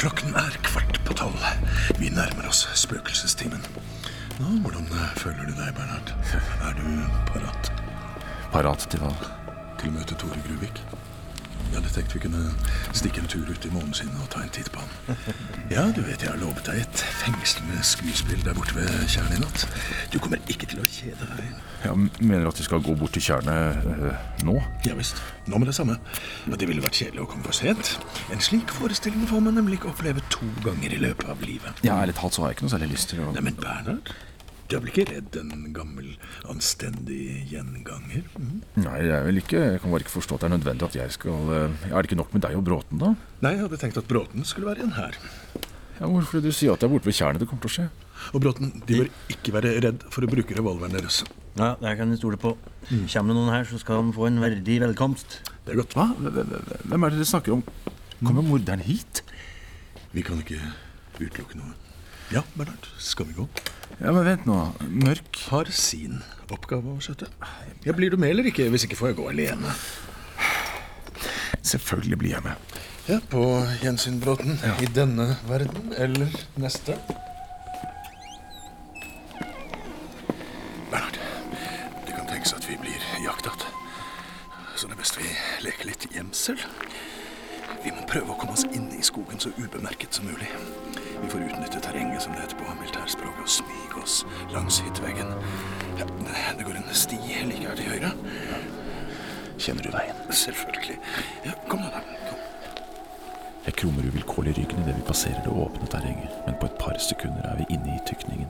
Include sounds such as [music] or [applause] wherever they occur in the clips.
Klokken er kvart på tolv. Vi nærmer oss spøkelsestimen. Nå, hvordan eh, føler du deg, Bernhard? [laughs] Er du parat Parat til hva? til å møte Tore Gruvik? Jeg hadde tenkt vi kunne stikke en tur ut i måneskinnet og ta en titt på han. [laughs] Ja, du vet jeg har lovet deg et fengslende skuespill der borte ved tjernet i natt. Du kommer ikke til å kjede Jeg mener at vi skal gå bort til tjernet øh, nå? Ja visst. Nå med det samme. Og det ville vært kjedelig å komme for sent. En slik forestilling får man nemlig ikke oppleve to ganger i løpet av livet. Ja, ærlig talt så har jeg ikke noe særlig lyst til å Nei, men Bernhard, du er vel ikke redd en gammel, anstendig gjenganger? Mm. Nei, jeg vil ikke Jeg kan bare ikke forstå at det er nødvendig at jeg skal øh, Er det ikke nok med deg og Bråten, da? Nei, jeg hadde tenkt at Bråten skulle være igjen her. Ja, Hvorfor du sier at det er borte ved tjernet det kommer til å skje? Og Bråten, de bør ikke være redd for å bruke revolveren deres. Ja, det kan de stole på. Kommer det noen her, så skal han få en verdig velkomst. Det er godt. Hva? Hvem er det dere snakker om? Kommer morderen hit? Vi kan ikke utelukke noe. Ja, Bernhard, skal vi gå? Ja, men vent nå. Mørk Har sin oppgave å skjøtte. Ja, Blir du med eller ikke? Hvis ikke får jeg gå alene. Selvfølgelig blir jeg med. Ja, På gjensyn, Bråten. I denne verden eller neste. Så det er best vi leker litt gjemsel. Vi må prøve å komme oss inn i skogen så ubemerket som mulig. Vi får utnytte terrenget, som det heter på militærspråket, og smyge oss langs hytteveggen. Ja, det går en sti like her til høyre. Kjenner du veien? Selvfølgelig. Ja, kom nå, da. Kom. Jeg krummer uvilkårlig ryggen idet vi passerer det åpne terrenget, men på et par sekunder er vi inne i tykningen.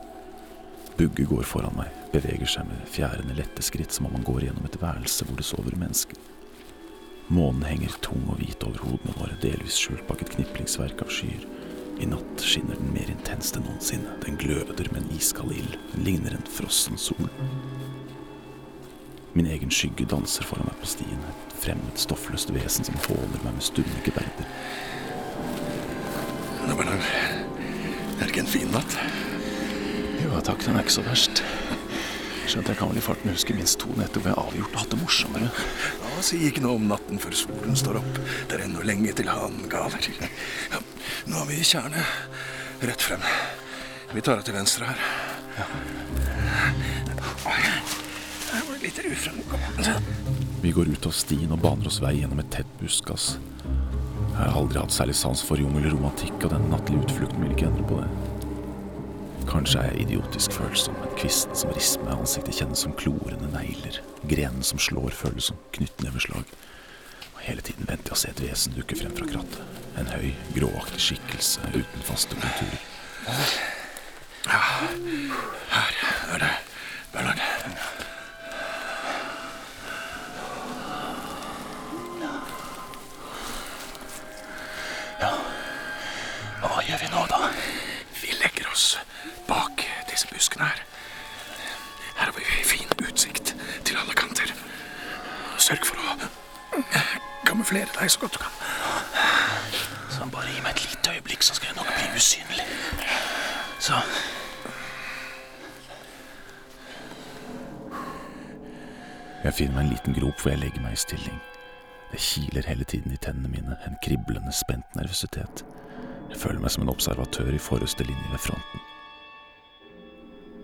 Bugge går foran meg, beveger seg med fjærende lette skritt som om han går gjennom et værelse hvor det sover mennesker. Månen henger tung og hvit over hodene våre, delvis skjult bak et kniplingsverk av skyer. I natt skinner den mer intenst enn noensinne. Den gløder med en iskald ild. Den ligner en frossen sol. Min egen skygge danser foran meg på stien, et fremmed, stoffløst vesen som håner meg med stumme geberder. Det Er ikke en fin natt? Jo takk, den er ikke så verst. Skjønt jeg kan vel i farten huske minst to netter hvor jeg avgjort har hatt det morsommere. Ja, Si ikke noe om natten før solen står opp. Det er ennå lenge til han galer. Ja, nå har vi tjernet rett frem. Vi tar av til venstre her. Ja. Jeg var litt ufremkommende. Vi går ut av stien og baner oss vei gjennom et tett buskas. Jeg har aldri hatt særlig sans for jungel og romantikk, og den nattlige utflukten vil ikke endre på det. Kanskje er jeg idiotisk følsom, men kvisten som i ansiktet kjennes som klorende negler. Grenen som slår føles som knyttneveslag. Og hele tiden venter jeg å se et vesen dukke frem fra krattet. En høy, gråaktig skikkelse uten faste konturer. Her er det Bernhard. Sørg for å kamuflere deg så godt du kan. Så bare gi meg et lite øyeblikk, så skal jeg nok bli usynlig. Så. Jeg finner meg en liten grop hvor jeg legger meg i stilling. Det kiler hele tiden i tennene mine, en kriblende, spent nervøsitet. Jeg føler meg som en observatør i forreste linje ved fronten.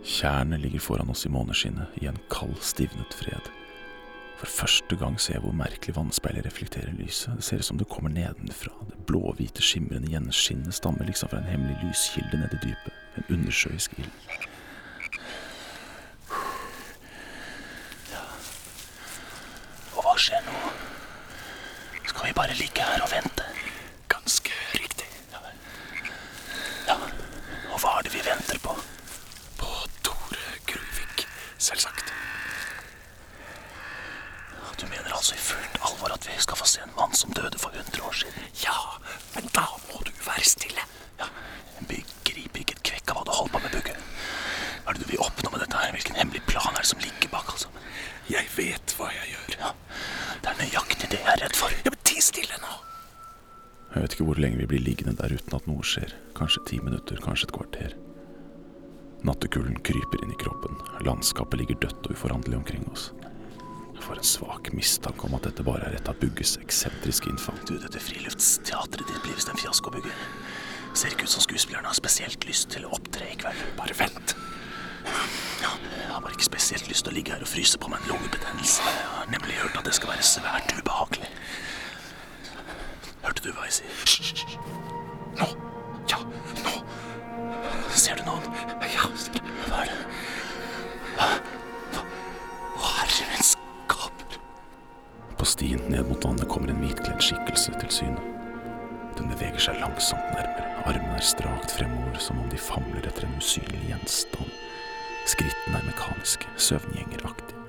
Tjernet ligger foran oss i måneskinnet, i en kald, stivnet fred. For første gang ser jeg hvor merkelig vannspeilet reflekterer lyset. Det ser ut som det kommer nedenfra. Det blå-hvite, skimrende gjenskinnet stammer liksom fra en hemmelig lyskilde nede i dypet. En undersjøisk ild. Og hva skjer nå? Skal vi bare ligge her og vente? Ganske riktig. Ja. Og hva er det vi venter på? På Tore Gruvik, selvsagt. Du mener altså i fullt alvor at vi skal få se en mann som døde for 100 år siden? Ja, men da må du være stille. Ja, Jeg begriper ikke et kvekk av hva du holder på med, Bugge. Hva er det du vil oppnå med dette her? Hvilken hemmelig plan er det som ligger bak, altså? Jeg vet hva jeg gjør. Ja, Det er nøyaktig det jeg er redd for. Ja, men ti stille nå. Jeg vet ikke hvor lenge vi blir liggende der uten at noe skjer. Kanskje ti minutter, kanskje et kvarter. Nattekulden kryper inn i kroppen. Landskapet ligger dødt og uforanderlig omkring oss. Får en svak mistanke om at dette bare er et av Bugges eksentriske innfall. Du, dette friluftsteatret ditt blir visst en fiasko, Bugge. Ser ikke ut som skuespillerne har spesielt lyst til å opptre i kveld. Bare vent. Ja, jeg har bare ikke spesielt lyst til å ligge her og fryse på meg en lungebetennelse. Jeg har nemlig hørt at det skal være svært ubehagelig. Hørte du hva jeg sier? Hysj. Nå. Ja, nå. Ser du noen? Ja, ser du. Hva er det? Hva? På ned mot vannet kommer en hvitkledd skikkelse til syne. Den beveger seg langsomt nærmere. Armene er strakt fremover, som om de famler etter en usynlig gjenstand. Skrittene er mekaniske, søvngjengeraktige.